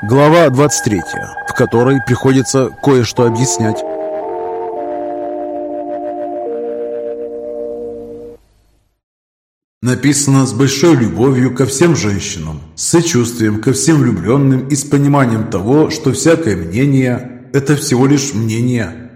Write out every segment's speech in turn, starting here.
Глава 23, в которой приходится кое-что объяснять. Написано с большой любовью ко всем женщинам, с сочувствием ко всем влюбленным и с пониманием того, что всякое мнение – это всего лишь мнение.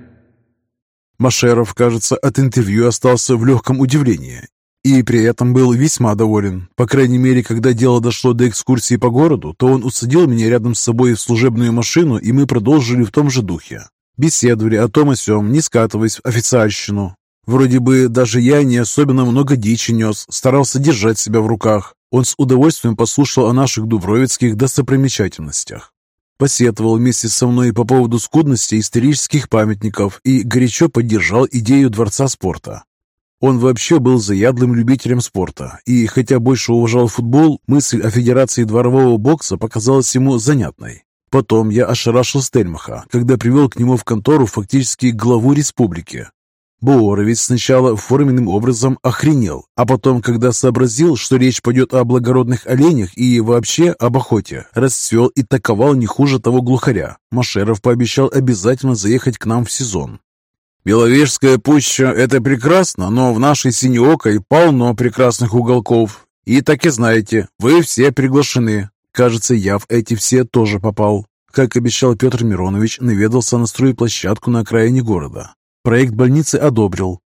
Машеров, кажется, от интервью остался в легком удивлении и при этом был весьма доволен. По крайней мере, когда дело дошло до экскурсии по городу, то он усадил меня рядом с собой в служебную машину, и мы продолжили в том же духе. Беседовали о том о сём, не скатываясь в официальщину. Вроде бы даже я не особенно много дичи нес, старался держать себя в руках. Он с удовольствием послушал о наших дубровицких достопримечательностях. Посетовал вместе со мной по поводу скудности исторических памятников и горячо поддержал идею Дворца спорта. Он вообще был заядлым любителем спорта, и хотя больше уважал футбол, мысль о Федерации дворового бокса показалась ему занятной. Потом я ошарашил Стельмаха, когда привел к нему в контору фактически главу республики. Боровец сначала форменным образом охренел, а потом, когда сообразил, что речь пойдет о благородных оленях и вообще об охоте, расцвел и таковал не хуже того глухаря. Машеров пообещал обязательно заехать к нам в сезон. Беловежская пуща – это прекрасно, но в нашей Синеокой полно прекрасных уголков. И так и знаете, вы все приглашены. Кажется, я в эти все тоже попал. Как обещал Петр Миронович, наведался на стройплощадку на окраине города. Проект больницы одобрил.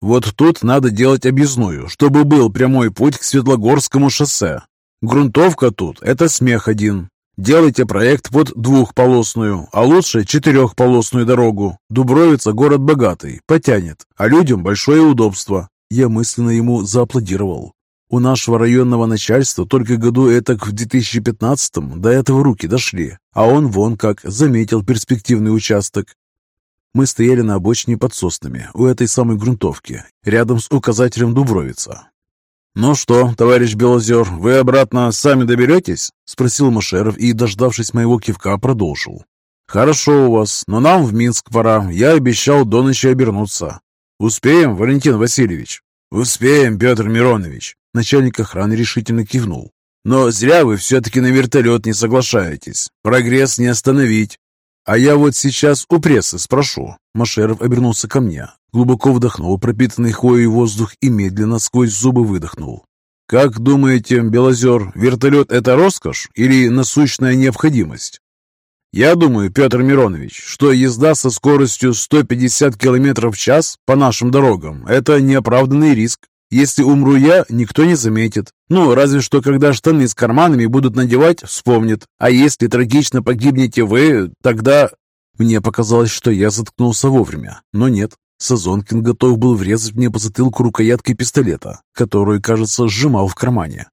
Вот тут надо делать объездную, чтобы был прямой путь к Светлогорскому шоссе. Грунтовка тут – это смех один. Делайте проект под двухполосную, а лучше четырехполосную дорогу. Дубровица – город богатый, потянет, а людям большое удобство. Я мысленно ему зааплодировал. У нашего районного начальства только году этак в 2015-м до этого руки дошли, а он вон как заметил перспективный участок. Мы стояли на обочине под соснами у этой самой грунтовки, рядом с указателем Дубровица. «Ну что, товарищ Белозер, вы обратно сами доберетесь?» — спросил Машеров и, дождавшись моего кивка, продолжил. «Хорошо у вас, но нам в Минск пора. Я обещал до ночи обернуться. Успеем, Валентин Васильевич?» «Успеем, Петр Миронович!» Начальник охраны решительно кивнул. «Но зря вы все-таки на вертолет не соглашаетесь. Прогресс не остановить. А я вот сейчас у прессы спрошу». Машеров обернулся ко мне. Глубоко вдохнул пропитанный хвоей воздух и медленно сквозь зубы выдохнул. «Как думаете, Белозер, вертолет – это роскошь или насущная необходимость?» «Я думаю, Петр Миронович, что езда со скоростью 150 км в час по нашим дорогам – это неоправданный риск. Если умру я, никто не заметит. Ну, разве что когда штаны с карманами будут надевать, вспомнит. А если трагично погибнете вы, тогда...» Мне показалось, что я заткнулся вовремя, но нет. Сазонкин готов был врезать мне по затылку рукояткой пистолета, которую, кажется, сжимал в кармане.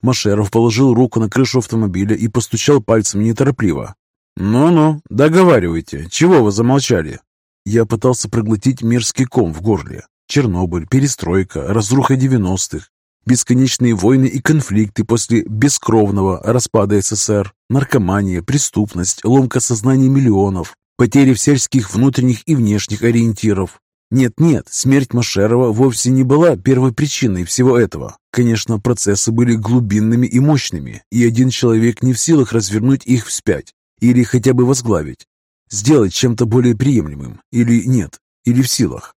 Машеров положил руку на крышу автомобиля и постучал пальцем неторопливо. «Ну-ну, договаривайте. Чего вы замолчали?» Я пытался проглотить мерзкий ком в горле. Чернобыль, перестройка, разруха 90-х, бесконечные войны и конфликты после бескровного распада СССР, наркомания, преступность, ломка сознания миллионов, потери всяческих внутренних и внешних ориентиров, нет-нет, смерть Машерова вовсе не была первой причиной всего этого. Конечно, процессы были глубинными и мощными, и один человек не в силах развернуть их вспять или хотя бы возглавить, сделать чем-то более приемлемым, или нет, или в силах.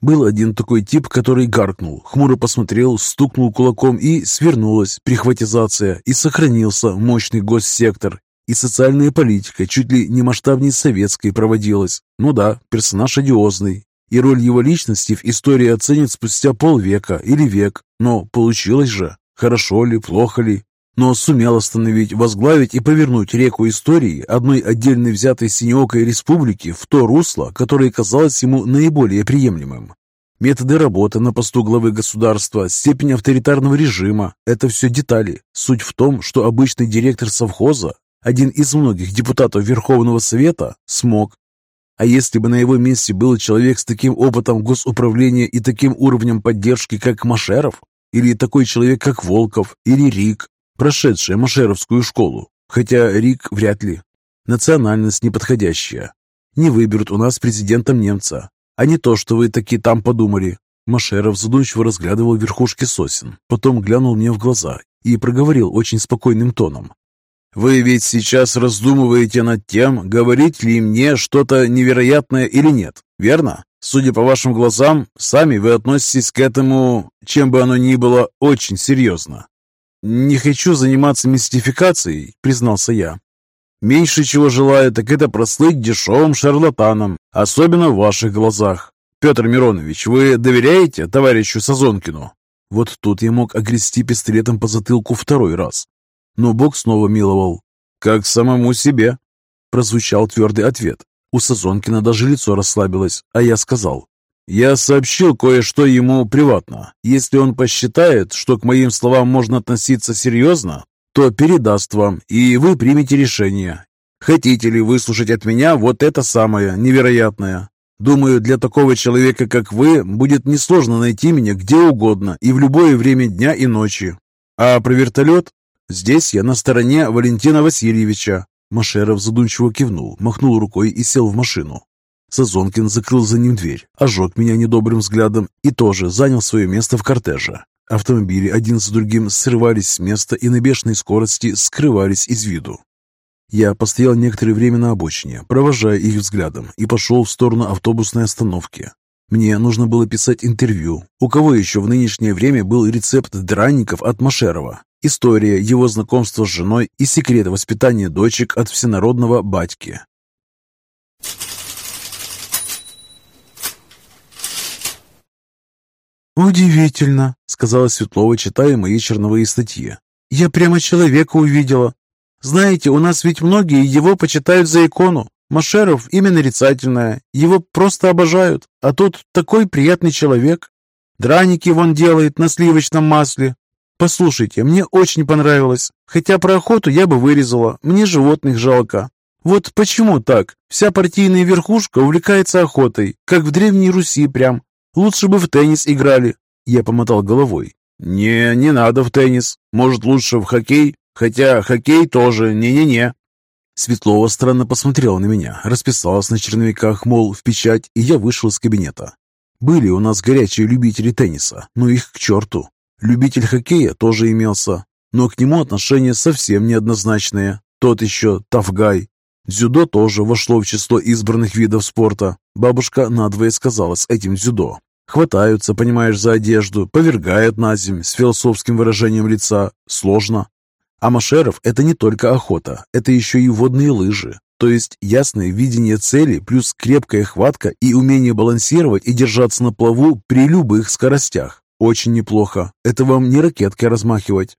Был один такой тип, который гаркнул, хмуро посмотрел, стукнул кулаком и свернулась прихватизация, и сохранился мощный госсектор, и социальная политика чуть ли не масштабнее советской проводилась. Ну да, персонаж одиозный, и роль его личности в истории оценят спустя полвека или век. Но получилось же, хорошо ли, плохо ли, но сумел остановить, возглавить и повернуть реку истории одной отдельно взятой синеокой республики в то русло, которое казалось ему наиболее приемлемым. Методы работы на посту главы государства, степень авторитарного режима – это все детали. Суть в том, что обычный директор совхоза, один из многих депутатов Верховного Совета, смог а если бы на его месте был человек с таким опытом госуправления и таким уровнем поддержки, как Машеров, или такой человек, как Волков, или Рик, прошедший Машеровскую школу, хотя Рик вряд ли. Национальность неподходящая. Не выберут у нас президентом немца, а не то, что вы таки там подумали. Машеров задумчиво разглядывал верхушки сосен, потом глянул мне в глаза и проговорил очень спокойным тоном. Вы ведь сейчас раздумываете над тем, говорить ли мне что-то невероятное или нет, верно? Судя по вашим глазам, сами вы относитесь к этому, чем бы оно ни было, очень серьезно. «Не хочу заниматься мистификацией», — признался я. «Меньше чего желаю, так это прослыть дешевым шарлатаном, особенно в ваших глазах. Петр Миронович, вы доверяете товарищу Сазонкину?» Вот тут я мог огрести пистолетом по затылку второй раз. Но Бог снова миловал. «Как самому себе», — прозвучал твердый ответ. У Сазонкина даже лицо расслабилось, а я сказал. Я сообщил кое-что ему приватно. Если он посчитает, что к моим словам можно относиться серьезно, то передаст вам, и вы примете решение. Хотите ли выслушать от меня вот это самое невероятное? Думаю, для такого человека, как вы, будет несложно найти меня где угодно и в любое время дня и ночи. А про вертолет? Здесь я на стороне Валентина Васильевича. Машеров задумчиво кивнул, махнул рукой и сел в машину. Сазонкин закрыл за ним дверь, ожег меня недобрым взглядом и тоже занял свое место в кортеже. Автомобили один за другим срывались с места и на бешеной скорости скрывались из виду. Я постоял некоторое время на обочине, провожая их взглядом, и пошел в сторону автобусной остановки. Мне нужно было писать интервью. У кого еще в нынешнее время был рецепт драников от Машерова? История его знакомства с женой и секрет воспитания дочек от всенародного батьки. «Удивительно», — сказала Светлова, читая мои черновые статьи. «Я прямо человека увидела. Знаете, у нас ведь многие его почитают за икону. Машеров — имя нарицательное, его просто обожают. А тут такой приятный человек. Драники вон делает на сливочном масле. Послушайте, мне очень понравилось. Хотя про охоту я бы вырезала, мне животных жалко. Вот почему так? Вся партийная верхушка увлекается охотой, как в Древней Руси прям. Лучше бы в теннис играли. Я помотал головой. Не, не надо в теннис. Может, лучше в хоккей? Хотя хоккей тоже не-не-не. Светлова странно посмотрела на меня, расписалась на черновиках, мол, в печать, и я вышел из кабинета. Были у нас горячие любители тенниса, но их к черту. Любитель хоккея тоже имелся, но к нему отношения совсем неоднозначные. Тот еще Тавгай. Дзюдо тоже вошло в число избранных видов спорта. Бабушка надвое сказала с этим дзюдо. Хватаются, понимаешь, за одежду, повергают на земь с философским выражением лица. Сложно. А Машеров – это не только охота, это еще и водные лыжи. То есть ясное видение цели плюс крепкая хватка и умение балансировать и держаться на плаву при любых скоростях. Очень неплохо. Это вам не ракеткой размахивать.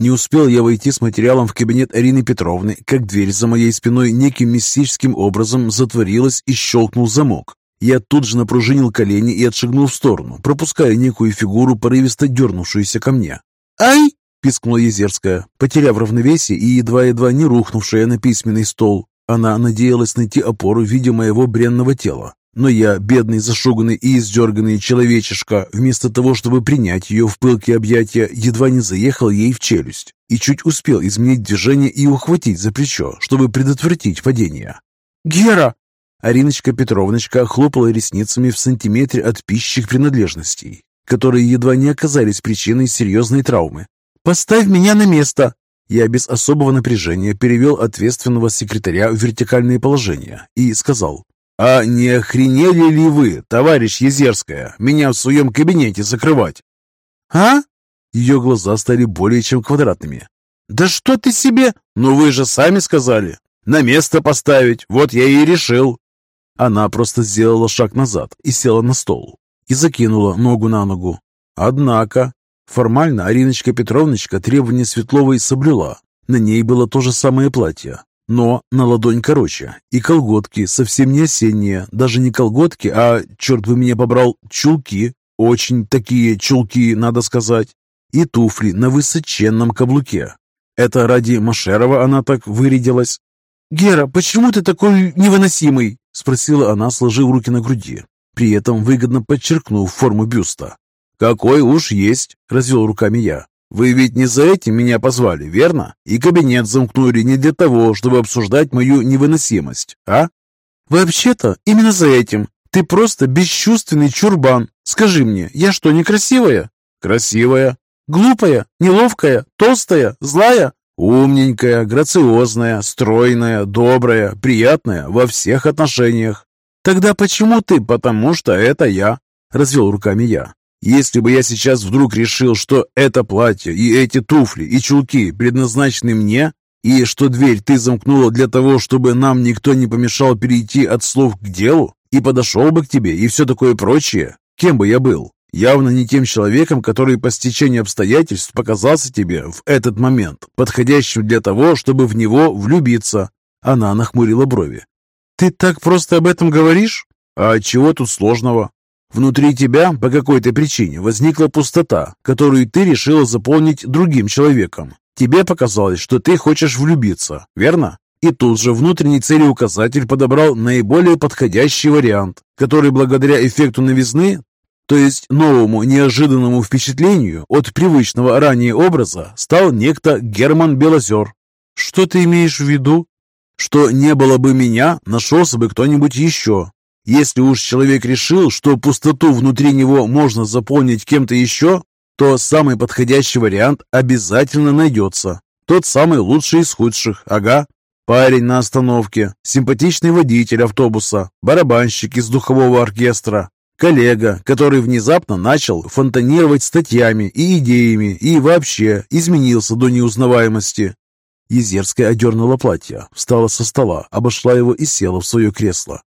Не успел я войти с материалом в кабинет Арины Петровны, как дверь за моей спиной неким мистическим образом затворилась и щелкнул замок. Я тут же напружинил колени и отшагнул в сторону, пропуская некую фигуру, порывисто дернувшуюся ко мне. «Ай!» — пискнула Езерская, потеряв равновесие и едва-едва не рухнувшая на письменный стол. Она надеялась найти опору в виде моего бренного тела. Но я, бедный, зашуганный и издерганный человечишка, вместо того, чтобы принять ее в пылкие объятия, едва не заехал ей в челюсть и чуть успел изменить движение и ухватить за плечо, чтобы предотвратить падение. «Гера!» Ариночка Петровночка хлопала ресницами в сантиметре от пищих принадлежностей, которые едва не оказались причиной серьезной травмы. «Поставь меня на место!» Я без особого напряжения перевел ответственного секретаря в вертикальное положение и сказал «А не охренели ли вы, товарищ Езерская, меня в своем кабинете закрывать?» «А?» Ее глаза стали более чем квадратными. «Да что ты себе? Ну вы же сами сказали. На место поставить, вот я и решил». Она просто сделала шаг назад и села на стол. И закинула ногу на ногу. Однако, формально Ариночка Петровночка требования Светловой соблюла. На ней было то же самое платье, но на ладонь короче, и колготки совсем не осенние, даже не колготки, а, черт бы меня побрал, чулки, очень такие чулки, надо сказать, и туфли на высоченном каблуке. Это ради Машерова она так вырядилась. «Гера, почему ты такой невыносимый?» – спросила она, сложив руки на груди, при этом выгодно подчеркнув форму бюста. «Какой уж есть!» – развел руками я. Вы ведь не за этим меня позвали, верно? И кабинет замкнули не для того, чтобы обсуждать мою невыносимость, а? Вообще-то, именно за этим. Ты просто бесчувственный чурбан. Скажи мне, я что, некрасивая? Красивая. Глупая, неловкая, толстая, злая. Умненькая, грациозная, стройная, добрая, приятная во всех отношениях. Тогда почему ты? Потому что это я, развел руками я. Если бы я сейчас вдруг решил, что это платье и эти туфли и чулки предназначены мне, и что дверь ты замкнула для того, чтобы нам никто не помешал перейти от слов к делу, и подошел бы к тебе, и все такое прочее, кем бы я был? Явно не тем человеком, который по стечению обстоятельств показался тебе в этот момент, подходящим для того, чтобы в него влюбиться. Она нахмурила брови. «Ты так просто об этом говоришь?» «А чего тут сложного? Внутри тебя по какой-то причине возникла пустота, которую ты решила заполнить другим человеком. Тебе показалось, что ты хочешь влюбиться, верно? И тут же внутренний целеуказатель подобрал наиболее подходящий вариант, который благодаря эффекту новизны, то есть новому неожиданному впечатлению от привычного ранее образа, стал некто Герман Белозер. Что ты имеешь в виду? Что не было бы меня, нашелся бы кто-нибудь еще, если уж человек решил, что пустоту внутри него можно заполнить кем-то еще, то самый подходящий вариант обязательно найдется. Тот самый лучший из худших, ага. Парень на остановке, симпатичный водитель автобуса, барабанщик из духового оркестра, коллега, который внезапно начал фонтанировать статьями и идеями и вообще изменился до неузнаваемости. Езерская одернула платье, встала со стола, обошла его и села в свое кресло.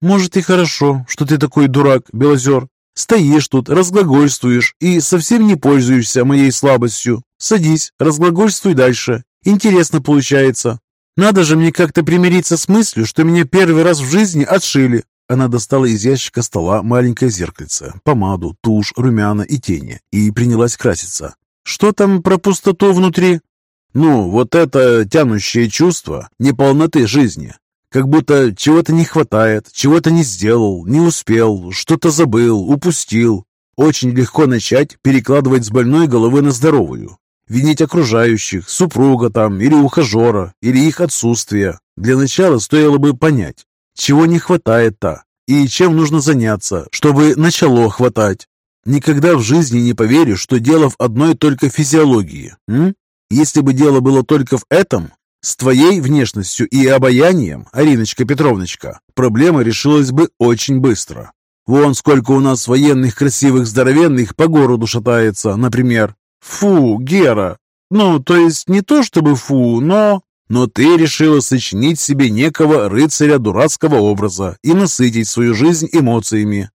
«Может, и хорошо, что ты такой дурак, Белозер. Стоишь тут, разглагольствуешь и совсем не пользуешься моей слабостью. Садись, разглагольствуй дальше. Интересно получается. Надо же мне как-то примириться с мыслью, что меня первый раз в жизни отшили». Она достала из ящика стола маленькое зеркальце, помаду, тушь, румяна и тени и принялась краситься. «Что там про пустоту внутри?» «Ну, вот это тянущее чувство неполноты жизни. Как будто чего-то не хватает, чего-то не сделал, не успел, что-то забыл, упустил. Очень легко начать перекладывать с больной головы на здоровую. Винить окружающих, супруга там, или ухажера, или их отсутствие. Для начала стоило бы понять, чего не хватает-то, и чем нужно заняться, чтобы начало хватать. Никогда в жизни не поверю, что дело в одной только физиологии. М? Если бы дело было только в этом, с твоей внешностью и обаянием, Ариночка Петровночка, проблема решилась бы очень быстро. Вон сколько у нас военных красивых здоровенных по городу шатается, например. Фу, Гера. Ну, то есть не то чтобы фу, но... Но ты решила сочинить себе некого рыцаря дурацкого образа и насытить свою жизнь эмоциями.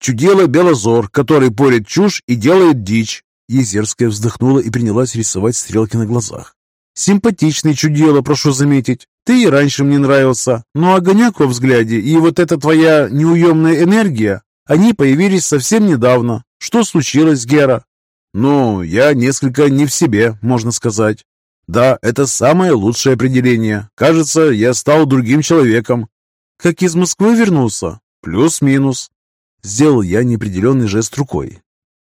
Чудела Белозор, который порит чушь и делает дичь. Езерская вздохнула и принялась рисовать стрелки на глазах. Симпатичный чудило, прошу заметить. Ты и раньше мне нравился, но огонек во взгляде и вот эта твоя неуемная энергия, они появились совсем недавно. Что случилось, Гера? Ну, я несколько не в себе, можно сказать. Да, это самое лучшее определение. Кажется, я стал другим человеком. Как из Москвы вернулся? Плюс-минус. Сделал я неопределенный жест рукой.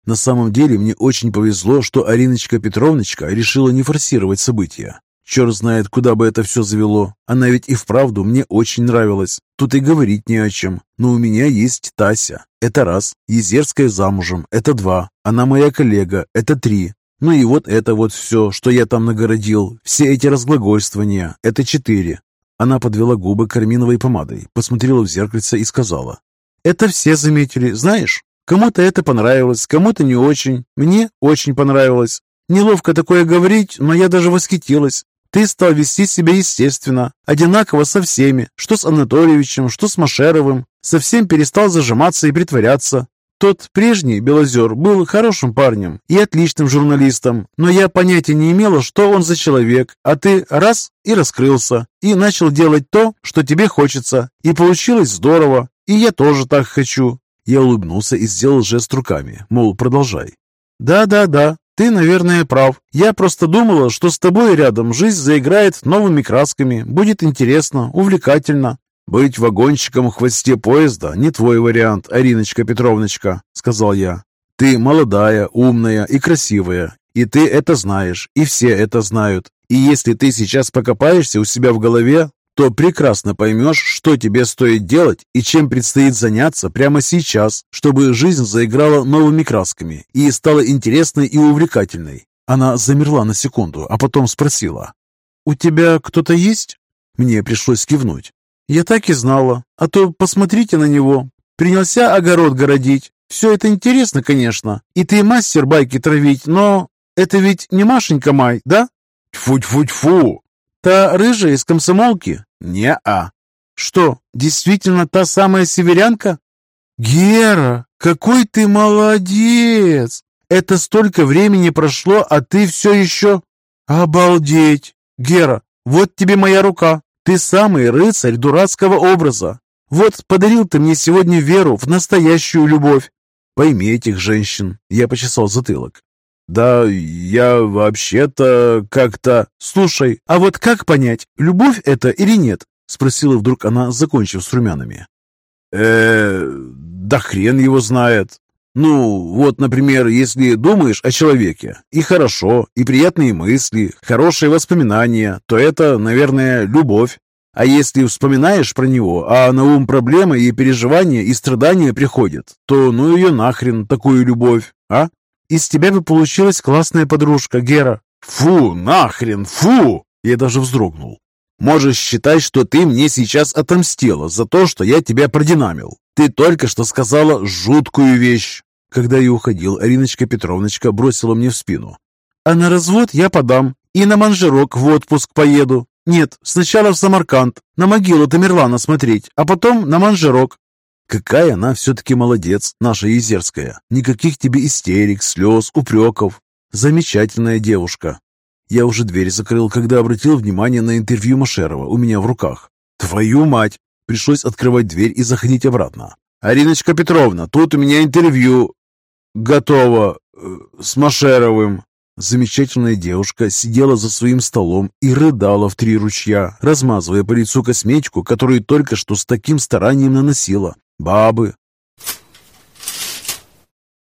На самом деле мне очень повезло, что Ариночка Петровночка решила не форсировать события. Черт знает, куда бы это все завело. Она ведь и вправду мне очень нравилась. Тут и говорить не о чем. Но у меня есть Тася. Это раз. Езерская замужем. Это два. Она моя коллега. Это три. Ну и вот это вот все, что я там нагородил. Все эти разглагольствования. Это четыре. Она подвела губы карминовой помадой, посмотрела в зеркальце и сказала. «Это все заметили, знаешь? Кому-то это понравилось, кому-то не очень. Мне очень понравилось. Неловко такое говорить, но я даже восхитилась. Ты стал вести себя естественно, одинаково со всеми, что с Анатольевичем, что с Машеровым. Совсем перестал зажиматься и притворяться. Тот прежний Белозер был хорошим парнем и отличным журналистом, но я понятия не имела, что он за человек, а ты раз и раскрылся, и начал делать то, что тебе хочется, и получилось здорово, и я тоже так хочу. Я улыбнулся и сделал жест руками, мол, продолжай. «Да-да-да, ты, наверное, прав. Я просто думала, что с тобой рядом жизнь заиграет новыми красками, будет интересно, увлекательно». «Быть вагонщиком в хвосте поезда не твой вариант, Ариночка Петровночка», — сказал я. «Ты молодая, умная и красивая, и ты это знаешь, и все это знают. И если ты сейчас покопаешься у себя в голове, то прекрасно поймешь, что тебе стоит делать и чем предстоит заняться прямо сейчас, чтобы жизнь заиграла новыми красками и стала интересной и увлекательной. Она замерла на секунду, а потом спросила. «У тебя кто-то есть?» Мне пришлось кивнуть. «Я так и знала. А то посмотрите на него. Принялся огород городить. Все это интересно, конечно. И ты мастер байки травить, но это ведь не Машенька Май, да?» «Тьфу-тьфу-тьфу!» «Та рыжая из комсомолки?» «Не-а». «Что, действительно та самая северянка?» «Гера, какой ты молодец! Это столько времени прошло, а ты все еще...» «Обалдеть! Гера, вот тебе моя рука. Ты самый рыцарь дурацкого образа. Вот подарил ты мне сегодня веру в настоящую любовь. Пойми этих женщин. Я почесал затылок. «Да я вообще-то как-то...» «Слушай, а вот как понять, любовь это или нет?» Спросила вдруг она, закончив с румянами. э да хрен его знает. Ну, вот, например, если думаешь о человеке, и хорошо, и приятные мысли, хорошие воспоминания, то это, наверное, любовь. А если вспоминаешь про него, а на ум проблемы и переживания и страдания приходят, то ну ее нахрен, такую любовь, а? Из тебя бы получилась классная подружка, Гера. Фу, нахрен, фу! Я даже вздрогнул. Можешь считать, что ты мне сейчас отомстила за то, что я тебя продинамил. Ты только что сказала жуткую вещь. Когда я уходил, Ариночка Петровночка бросила мне в спину. А на развод я подам. И на манжерок в отпуск поеду. Нет, сначала в Самарканд, на могилу Тамерлана смотреть, а потом на манжерок. Какая она все-таки молодец, наша Езерская. Никаких тебе истерик, слез, упреков. Замечательная девушка. Я уже дверь закрыл, когда обратил внимание на интервью Машерова у меня в руках. Твою мать! Пришлось открывать дверь и заходить обратно. «Ариночка Петровна, тут у меня интервью. Готово. Э, с Машеровым». Замечательная девушка сидела за своим столом и рыдала в три ручья, размазывая по лицу косметику, которую только что с таким старанием наносила. Бабы,